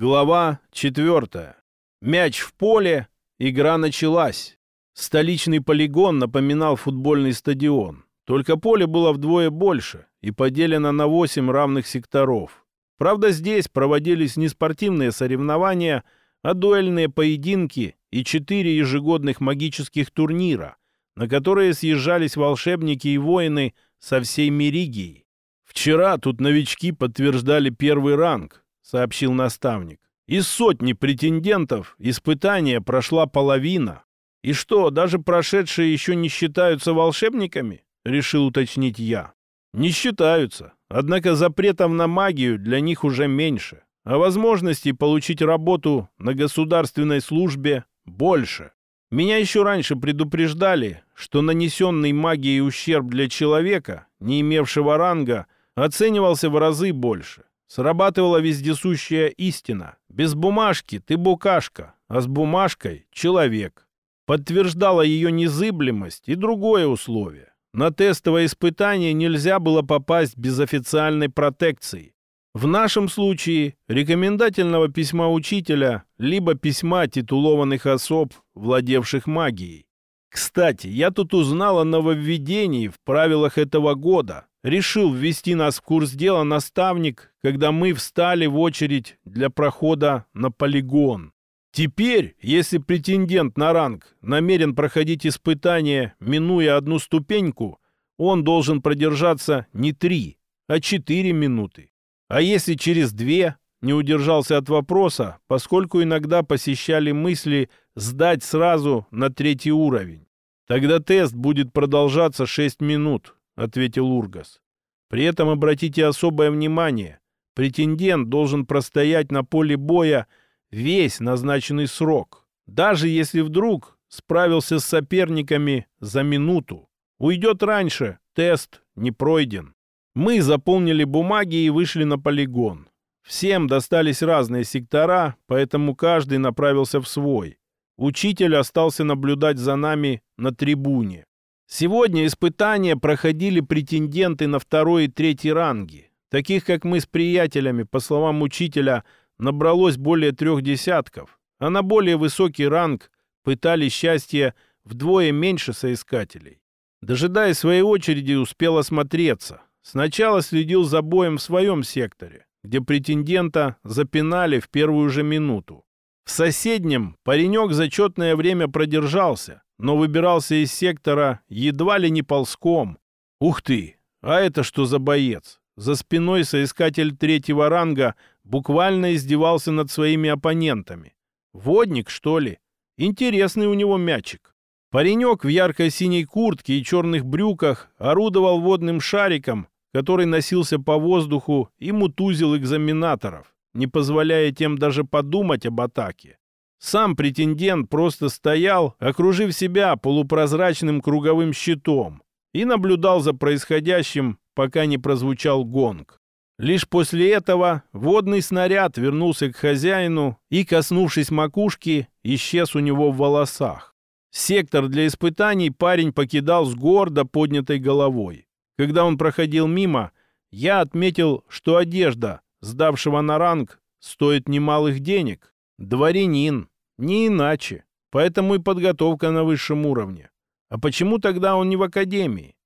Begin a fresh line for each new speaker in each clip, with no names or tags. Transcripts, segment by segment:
Глава 4. Мяч в поле. Игра началась. Столичный полигон напоминал футбольный стадион. Только поле было вдвое больше и поделено на 8 равных секторов. Правда, здесь проводились не спортивные соревнования, а дуэльные поединки и четыре ежегодных магических турнира, на которые съезжались волшебники и воины со всей Меригии. Вчера тут новички подтверждали первый ранг, сообщил наставник. Из сотни претендентов испытания прошла половина. И что, даже прошедшие еще не считаются волшебниками? Решил уточнить я. Не считаются. Однако запретов на магию для них уже меньше. А возможностей получить работу на государственной службе больше. Меня еще раньше предупреждали, что нанесенный магией ущерб для человека, не имевшего ранга, оценивался в разы больше. Срабатывала вездесущая истина. Без бумажки ты букашка, а с бумажкой — человек. Подтверждала ее незыблемость и другое условие. На тестовое испытание нельзя было попасть без официальной протекции. В нашем случае рекомендательного письма учителя, либо письма титулованных особ, владевших магией. Кстати, я тут узнал о нововведении в правилах этого года, решил ввести нас в курс дела наставник, когда мы встали в очередь для прохода на полигон. Теперь, если претендент на ранг намерен проходить испытание, минуя одну ступеньку, он должен продержаться не три, а четыре минуты. А если через две, не удержался от вопроса, поскольку иногда посещали мысли сдать сразу на третий уровень. Тогда тест будет продолжаться шесть минут, ответил Ургас. При этом обратите особое внимание. Претендент должен простоять на поле боя весь назначенный срок, даже если вдруг справился с соперниками за минуту. Уйдет раньше, тест не пройден. Мы заполнили бумаги и вышли на полигон. Всем достались разные сектора, поэтому каждый направился в свой. Учитель остался наблюдать за нами на трибуне. Сегодня испытания проходили претенденты на второй и третий ранги. Таких, как мы с приятелями, по словам учителя, набралось более трех десятков, а на более высокий ранг пытались счастье вдвое меньше соискателей. Дожидаясь своей очереди, успел осмотреться. Сначала следил за боем в своем секторе, где претендента запинали в первую же минуту. В соседнем паренек зачетное время продержался, но выбирался из сектора едва ли не ползком. Ух ты! А это что за боец? За спиной соискатель третьего ранга буквально издевался над своими оппонентами. Водник, что ли? Интересный у него мячик. Паренек в яркой синей куртке и черных брюках орудовал водным шариком, который носился по воздуху и мутузил экзаменаторов, не позволяя тем даже подумать об атаке. Сам претендент просто стоял, окружив себя полупрозрачным круговым щитом, и наблюдал за происходящим, пока не прозвучал гонг. Лишь после этого водный снаряд вернулся к хозяину и, коснувшись макушки, исчез у него в волосах. Сектор для испытаний парень покидал с гордо поднятой головой. Когда он проходил мимо, я отметил, что одежда, сдавшего на ранг, стоит немалых денег. Дворянин, не иначе. Поэтому и подготовка на высшем уровне. А почему тогда он не в академии?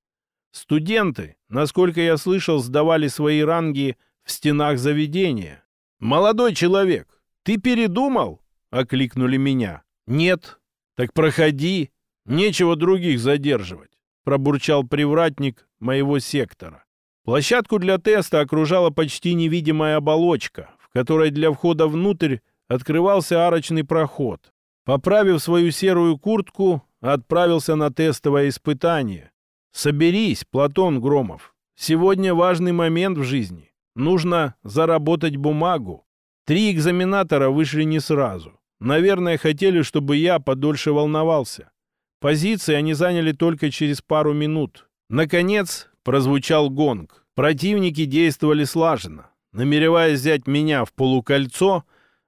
Студенты, насколько я слышал, сдавали свои ранги в стенах заведения. «Молодой человек, ты передумал?» — окликнули меня. «Нет». «Так проходи. Нечего других задерживать», — пробурчал привратник моего сектора. Площадку для теста окружала почти невидимая оболочка, в которой для входа внутрь открывался арочный проход. Поправив свою серую куртку, отправился на тестовое испытание. Соберись, Платон Громов. Сегодня важный момент в жизни. Нужно заработать бумагу. Три экзаменатора вышли не сразу. Наверное, хотели, чтобы я подольше волновался. Позиции они заняли только через пару минут. Наконец прозвучал гонг. Противники действовали слаженно. Намереваясь взять меня в полукольцо,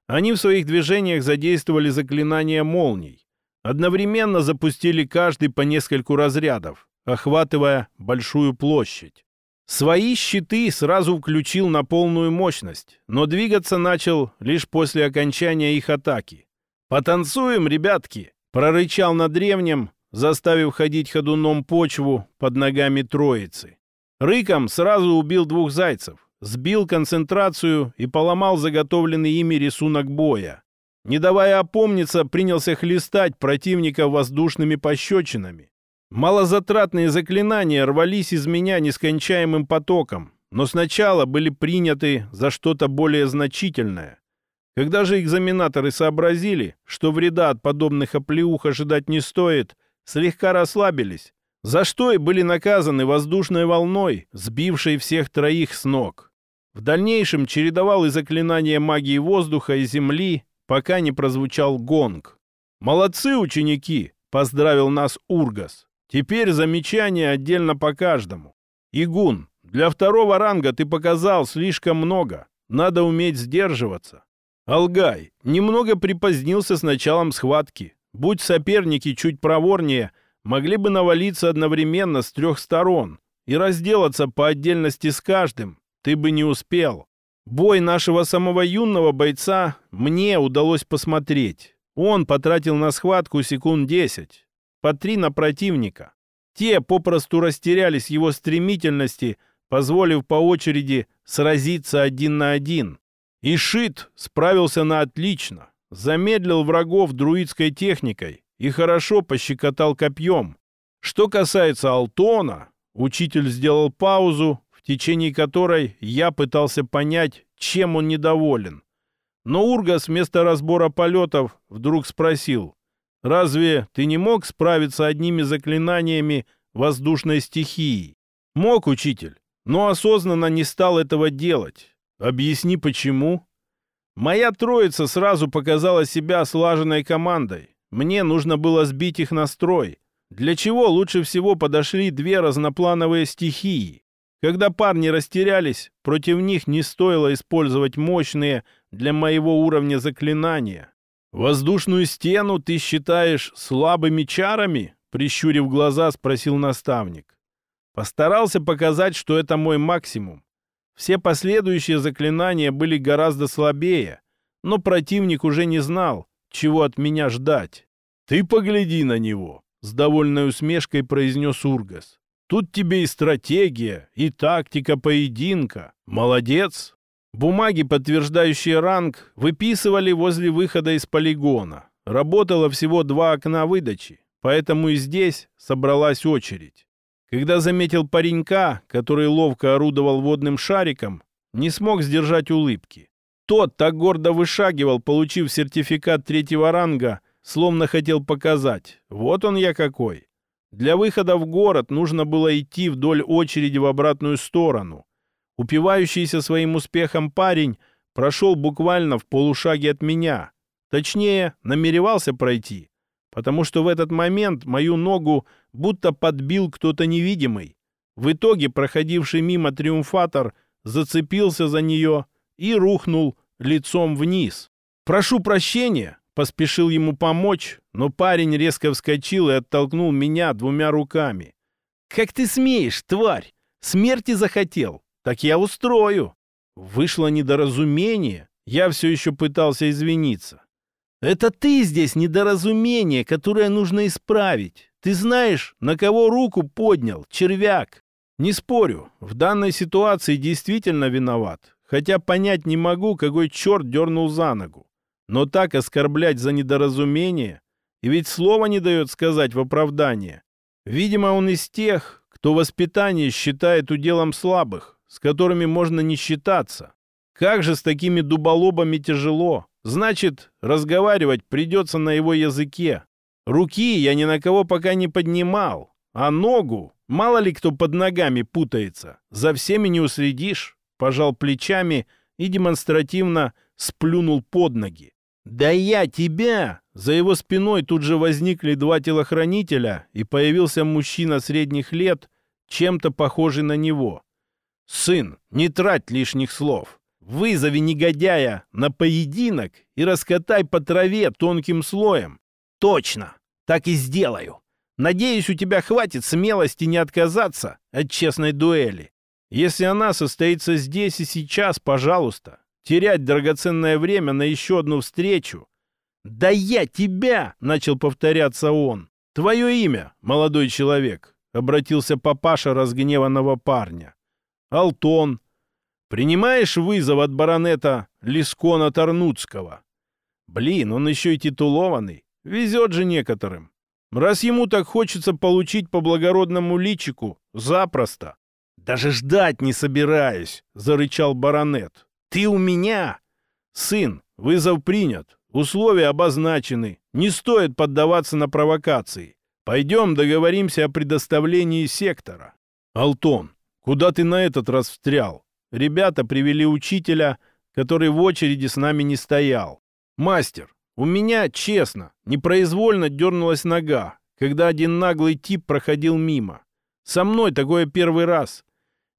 они в своих движениях задействовали заклинания молний. Одновременно запустили каждый по нескольку разрядов, охватывая большую площадь. Свои щиты сразу включил на полную мощность, но двигаться начал лишь после окончания их атаки. «Потанцуем, ребятки!» — прорычал на древнем, заставив ходить ходуном почву под ногами троицы. Рыком сразу убил двух зайцев, сбил концентрацию и поломал заготовленный ими рисунок боя. Не давая опомниться, принялся хлестать противника воздушными пощечинами. Малозатратные заклинания рвались из меня нескончаемым потоком, но сначала были приняты за что-то более значительное. Когда же экзаменаторы сообразили, что вреда от подобных оплеух ожидать не стоит, слегка расслабились, за что и были наказаны воздушной волной, сбившей всех троих с ног. В дальнейшем чередовал и заклинания магии воздуха и земли, пока не прозвучал гонг. «Молодцы, ученики!» — поздравил нас Ургас. Теперь замечания отдельно по каждому. Игун, для второго ранга ты показал слишком много. Надо уметь сдерживаться. Алгай немного припозднился с началом схватки. Будь соперники чуть проворнее, могли бы навалиться одновременно с трех сторон и разделаться по отдельности с каждым. Ты бы не успел. Бой нашего самого юного бойца мне удалось посмотреть. Он потратил на схватку секунд десять по три на противника. Те попросту растерялись его стремительности, позволив по очереди сразиться один на один. И Шит справился на отлично, замедлил врагов друидской техникой и хорошо пощекотал копьем. Что касается Алтона, учитель сделал паузу, течение которой я пытался понять, чем он недоволен. Но Ургас вместо разбора полетов вдруг спросил, Разве ты не мог справиться одними заклинаниями воздушной стихии? Мог, учитель, но осознанно не стал этого делать. Объясни, почему? Моя троица сразу показала себя слаженной командой. Мне нужно было сбить их настрой. Для чего лучше всего подошли две разноплановые стихии? Когда парни растерялись, против них не стоило использовать мощные для моего уровня заклинания. «Воздушную стену ты считаешь слабыми чарами?» Прищурив глаза, спросил наставник. Постарался показать, что это мой максимум. Все последующие заклинания были гораздо слабее, но противник уже не знал, чего от меня ждать. «Ты погляди на него!» — с довольной усмешкой произнес Ургас. «Тут тебе и стратегия, и тактика поединка. Молодец!» Бумаги, подтверждающие ранг, выписывали возле выхода из полигона. Работало всего два окна выдачи, поэтому и здесь собралась очередь. Когда заметил паренька, который ловко орудовал водным шариком, не смог сдержать улыбки. Тот так гордо вышагивал, получив сертификат третьего ранга, словно хотел показать. Вот он я какой. Для выхода в город нужно было идти вдоль очереди в обратную сторону, Упивающийся своим успехом парень прошел буквально в полушаге от меня. Точнее, намеревался пройти, потому что в этот момент мою ногу будто подбил кто-то невидимый. В итоге проходивший мимо триумфатор зацепился за нее и рухнул лицом вниз. «Прошу прощения!» — поспешил ему помочь, но парень резко вскочил и оттолкнул меня двумя руками. «Как ты смеешь, тварь? Смерти захотел? Так я устрою. Вышло недоразумение. Я все еще пытался извиниться. Это ты здесь недоразумение, которое нужно исправить. Ты знаешь, на кого руку поднял, червяк. Не спорю, в данной ситуации действительно виноват. Хотя понять не могу, какой черт дернул за ногу. Но так оскорблять за недоразумение, и ведь слова не дает сказать в оправдание. Видимо, он из тех, кто воспитание считает уделом слабых с которыми можно не считаться. Как же с такими дуболобами тяжело. Значит, разговаривать придется на его языке. Руки я ни на кого пока не поднимал, а ногу, мало ли кто под ногами путается, за всеми не уследишь. Пожал плечами и демонстративно сплюнул под ноги. «Да я тебя!» За его спиной тут же возникли два телохранителя, и появился мужчина средних лет, чем-то похожий на него. «Сын, не трать лишних слов. Вызови негодяя на поединок и раскатай по траве тонким слоем». «Точно! Так и сделаю. Надеюсь, у тебя хватит смелости не отказаться от честной дуэли». Если она состоится здесь и сейчас, пожалуйста, терять драгоценное время на еще одну встречу. «Да я тебя!» — начал повторяться он. «Твое имя, молодой человек», — обратился папаша разгневанного парня. «Алтон. Принимаешь вызов от баронета Лискона Тарнуцкого?» «Блин, он еще и титулованный. Везет же некоторым. Раз ему так хочется получить по благородному личику, запросто. «Даже ждать не собираюсь», — зарычал баронет. «Ты у меня!» «Сын, вызов принят. Условия обозначены. Не стоит поддаваться на провокации. Пойдем договоримся о предоставлении сектора». «Алтон, куда ты на этот раз встрял?» Ребята привели учителя, который в очереди с нами не стоял. «Мастер, у меня, честно, непроизвольно дернулась нога, когда один наглый тип проходил мимо. Со мной такое первый раз.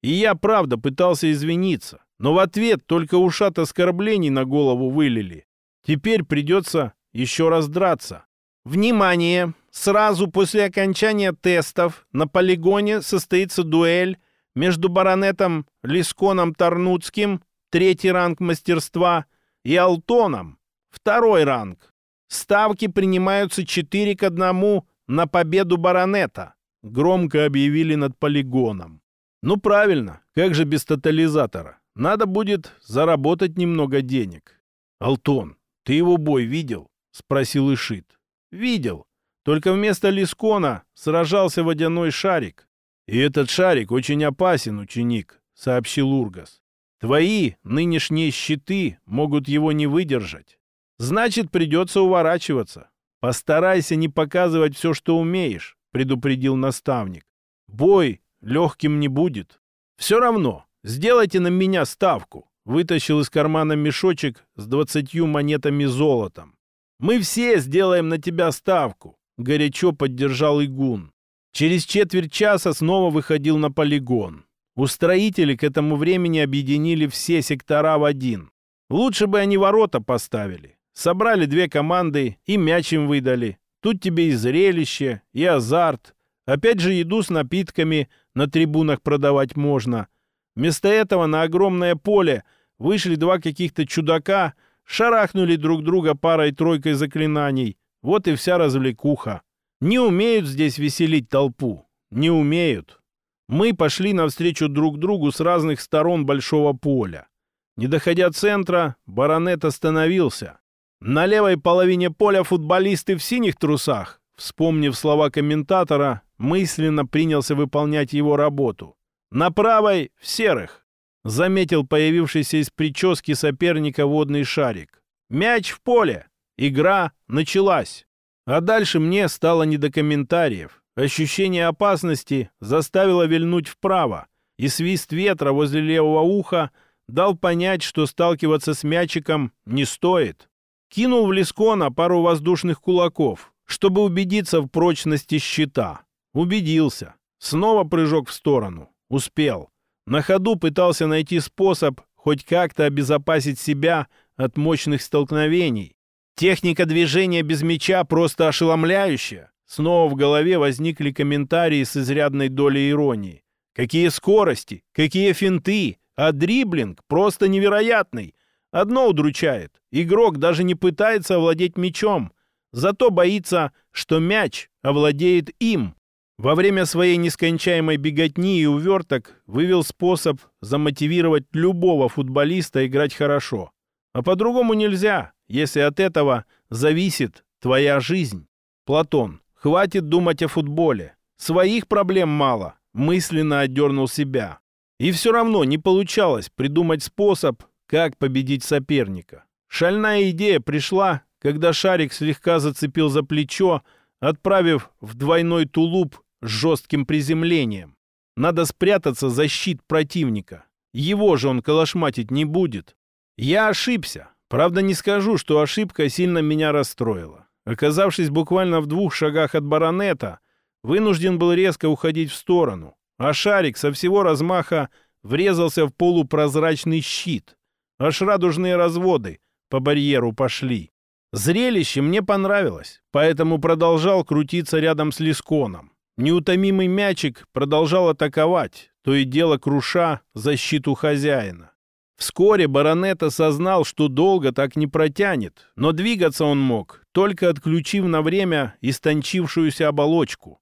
И я, правда, пытался извиниться, но в ответ только ушат оскорблений на голову вылили. Теперь придется еще раз драться. Внимание! Сразу после окончания тестов на полигоне состоится дуэль между баронетом Лисконом Тарнуцким, третий ранг мастерства, и Алтоном, Второй ранг. Ставки принимаются 4 к 1 на победу баронета. Громко объявили над полигоном. Ну правильно, как же без тотализатора? Надо будет заработать немного денег. Алтон, ты его бой видел? Спросил Ишит. Видел. Только вместо Лискона сражался водяной шарик. И этот шарик очень опасен, ученик, сообщил Ургас. Твои нынешние щиты могут его не выдержать. Значит, придется уворачиваться. Постарайся не показывать все, что умеешь, предупредил наставник. Бой легким не будет. Все равно, сделайте на меня ставку. Вытащил из кармана мешочек с двадцатью монетами золотом. Мы все сделаем на тебя ставку, горячо поддержал Игун. Через четверть часа снова выходил на полигон. Устроители к этому времени объединили все сектора в один. Лучше бы они ворота поставили. Собрали две команды и мяч им выдали. Тут тебе и зрелище, и азарт. Опять же еду с напитками на трибунах продавать можно. Вместо этого на огромное поле вышли два каких-то чудака, шарахнули друг друга парой-тройкой заклинаний. Вот и вся развлекуха. Не умеют здесь веселить толпу. Не умеют. Мы пошли навстречу друг другу с разных сторон большого поля. Не доходя центра, баронет остановился. На левой половине поля футболисты в синих трусах. Вспомнив слова комментатора, мысленно принялся выполнять его работу. На правой — в серых. Заметил появившийся из прически соперника водный шарик. Мяч в поле. Игра началась. А дальше мне стало не до комментариев. Ощущение опасности заставило вильнуть вправо, и свист ветра возле левого уха дал понять, что сталкиваться с мячиком не стоит. Кинул в Лискона пару воздушных кулаков, чтобы убедиться в прочности щита. Убедился. Снова прыжок в сторону. Успел. На ходу пытался найти способ хоть как-то обезопасить себя от мощных столкновений. Техника движения без мяча просто ошеломляющая. Снова в голове возникли комментарии с изрядной долей иронии. Какие скорости, какие финты, а дриблинг просто невероятный. Одно удручает. Игрок даже не пытается овладеть мячом, зато боится, что мяч овладеет им. Во время своей нескончаемой беготни и уверток вывел способ замотивировать любого футболиста играть хорошо. А по-другому нельзя, если от этого зависит твоя жизнь. Платон, хватит думать о футболе. Своих проблем мало, мысленно отдернул себя. И все равно не получалось придумать способ, как победить соперника. Шальная идея пришла, когда шарик слегка зацепил за плечо, отправив в двойной тулуп жестким приземлением. Надо спрятаться за щит противника. Его же он калашматить не будет. Я ошибся. Правда, не скажу, что ошибка сильно меня расстроила. Оказавшись буквально в двух шагах от баронета, вынужден был резко уходить в сторону, а шарик со всего размаха врезался в полупрозрачный щит. Аж радужные разводы по барьеру пошли. Зрелище мне понравилось, поэтому продолжал крутиться рядом с Лисконом. Неутомимый мячик продолжал атаковать, то и дело круша защиту хозяина. Вскоре баронет осознал, что долго так не протянет, но двигаться он мог, только отключив на время истончившуюся оболочку.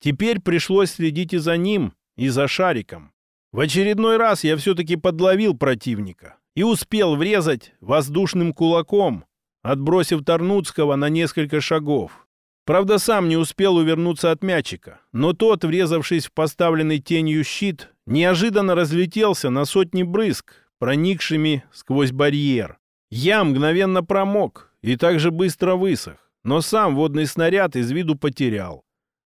Теперь пришлось следить и за ним, и за шариком. В очередной раз я все-таки подловил противника и успел врезать воздушным кулаком, отбросив Тарнуцкого на несколько шагов. Правда, сам не успел увернуться от мячика, но тот, врезавшись в поставленный тенью щит, неожиданно разлетелся на сотни брызг, проникшими сквозь барьер. Я мгновенно промок и также быстро высох, но сам водный снаряд из виду потерял.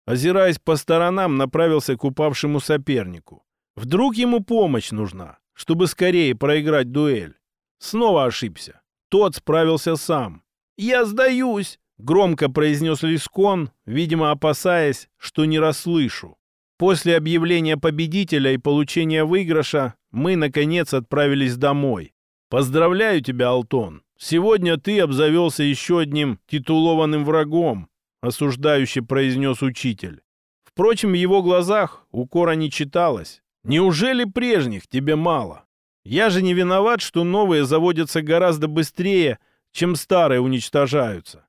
Озираясь по сторонам, направился к упавшему сопернику. Вдруг ему помощь нужна, чтобы скорее проиграть дуэль. Снова ошибся. Тот справился сам. «Я сдаюсь!» — громко произнес Лискон, видимо, опасаясь, что не расслышу. После объявления победителя и получения выигрыша мы, наконец, отправились домой. Поздравляю тебя, Алтон. Сегодня ты обзавелся еще одним титулованным врагом, осуждающе произнес учитель. Впрочем, в его глазах укора не читалось. Неужели прежних тебе мало? Я же не виноват, что новые заводятся гораздо быстрее, чем старые уничтожаются.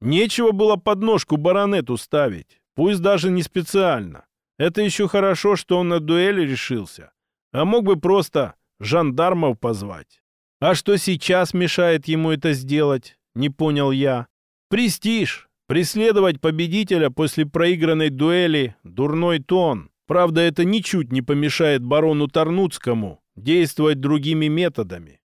Нечего было подножку баронету ставить, пусть даже не специально. Это еще хорошо, что он на дуэли решился. А мог бы просто жандармов позвать. А что сейчас мешает ему это сделать, не понял я. Престиж. Преследовать победителя после проигранной дуэли – дурной тон. Правда, это ничуть не помешает барону Тарнуцкому действовать другими методами.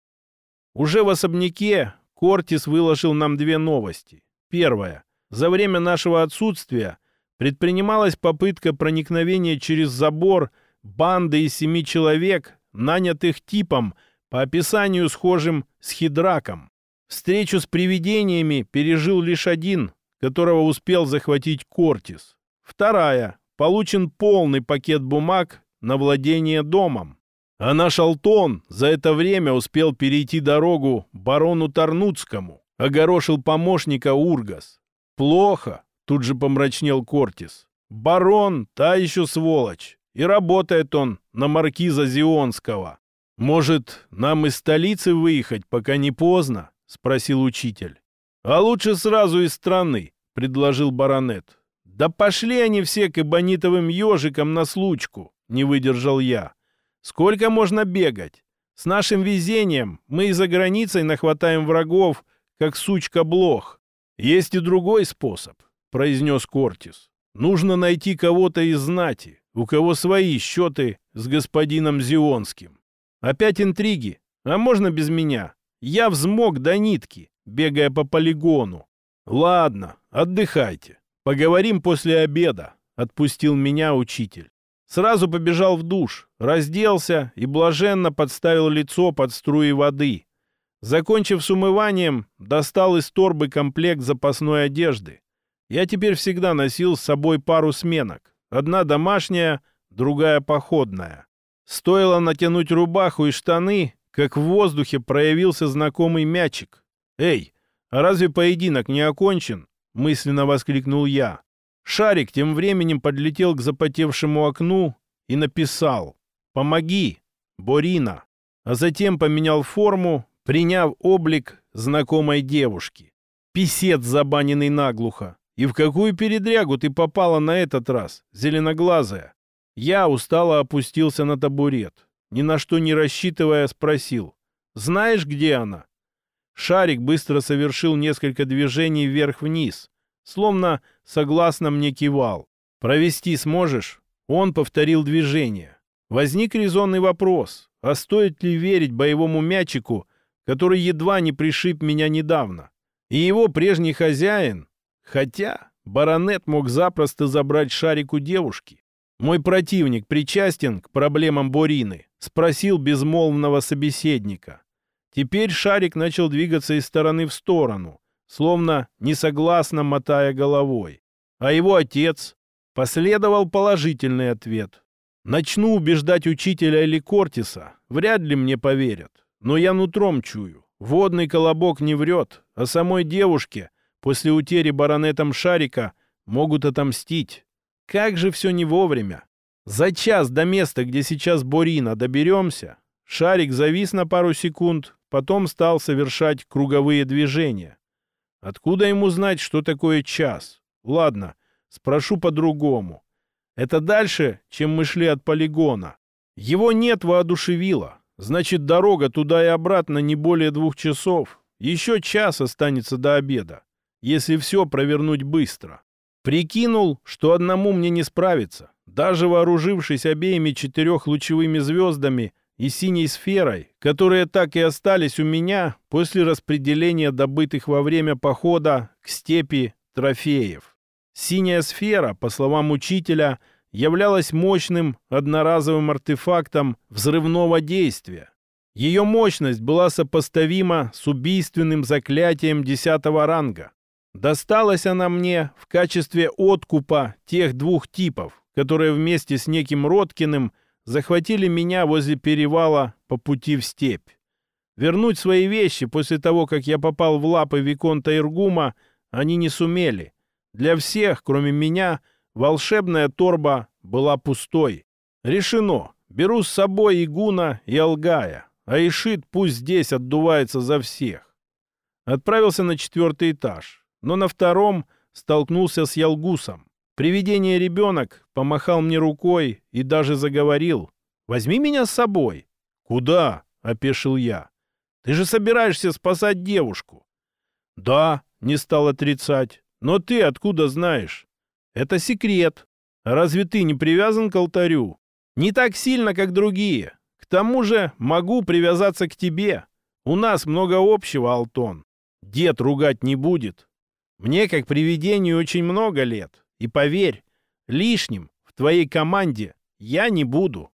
Уже в особняке Кортис выложил нам две новости. Первая. За время нашего отсутствия предпринималась попытка проникновения через забор банды из семи человек, нанятых типом, по описанию схожим с Хидраком. Встречу с привидениями пережил лишь один, которого успел захватить Кортис. Вторая. Получен полный пакет бумаг на владение домом. А наш Алтон за это время успел перейти дорогу барону Тарнуцкому, огорошил помощника Ургас. Плохо, Тут же помрачнел Кортис. «Барон, та еще сволочь. И работает он на маркиза Зионского. Может, нам из столицы выехать, пока не поздно?» — спросил учитель. «А лучше сразу из страны», — предложил баронет. «Да пошли они все к эбонитовым ежикам на случку», — не выдержал я. «Сколько можно бегать? С нашим везением мы и за границей нахватаем врагов, как сучка-блох. Есть и другой способ произнес Кортис. «Нужно найти кого-то из знати, у кого свои счеты с господином Зионским. Опять интриги, а можно без меня? Я взмок до нитки, бегая по полигону. Ладно, отдыхайте. Поговорим после обеда», — отпустил меня учитель. Сразу побежал в душ, разделся и блаженно подставил лицо под струи воды. Закончив с умыванием, достал из торбы комплект запасной одежды. Я теперь всегда носил с собой пару сменок. Одна домашняя, другая походная. Стоило натянуть рубаху и штаны, как в воздухе проявился знакомый мячик. «Эй, а разве поединок не окончен?» — мысленно воскликнул я. Шарик тем временем подлетел к запотевшему окну и написал «Помоги, Борина», а затем поменял форму, приняв облик знакомой девушки. Писец, забаненный наглухо. И в какую передрягу ты попала на этот раз, зеленоглазая? Я устало опустился на табурет. Ни на что не рассчитывая, спросил. Знаешь, где она? Шарик быстро совершил несколько движений вверх-вниз, словно согласно мне кивал. «Провести сможешь?» Он повторил движение. Возник резонный вопрос, а стоит ли верить боевому мячику, который едва не пришиб меня недавно? И его прежний хозяин, Хотя баронет мог запросто забрать шарик у девушки. Мой противник причастен к проблемам Борины, спросил безмолвного собеседника. Теперь шарик начал двигаться из стороны в сторону, словно несогласно мотая головой. А его отец последовал положительный ответ. Начну убеждать учителя или Кортиса, вряд ли мне поверят. Но я нутром чую. Водный колобок не врет, а самой девушке После утери баронетом Шарика могут отомстить. Как же все не вовремя. За час до места, где сейчас Борина, доберемся. Шарик завис на пару секунд, потом стал совершать круговые движения. Откуда ему знать, что такое час? Ладно, спрошу по-другому. Это дальше, чем мы шли от полигона. Его нет воодушевило. Значит, дорога туда и обратно не более двух часов. Еще час останется до обеда, если все провернуть быстро. Прикинул, что одному мне не справиться. Даже вооружившись обеими четырехлучевыми звездами и синей сферой, которые так и остались у меня после распределения добытых во время похода к степи трофеев. Синяя сфера, по словам учителя, являлась мощным одноразовым артефактом взрывного действия. Ее мощность была сопоставима с убийственным заклятием десятого ранга. Досталась она мне в качестве откупа тех двух типов, которые вместе с неким Роткиным захватили меня возле перевала по пути в степь. Вернуть свои вещи после того, как я попал в лапы Виконта Иргума, они не сумели. Для всех, кроме меня, — Волшебная торба была пустой. Решено. Беру с собой Игуна и Алгая, а Ишит пусть здесь отдувается за всех. Отправился на четвертый этаж, но на втором столкнулся с Ялгусом. Привидение ребенок помахал мне рукой и даже заговорил. «Возьми меня с собой». «Куда?» — опешил я. «Ты же собираешься спасать девушку». «Да», — не стал отрицать. «Но ты откуда знаешь?» Это секрет. Разве ты не привязан к алтарю? Не так сильно, как другие. К тому же могу привязаться к тебе. У нас много общего, Алтон. Дед ругать не будет. Мне, как привидению, очень много лет. И поверь, лишним в твоей команде я не буду.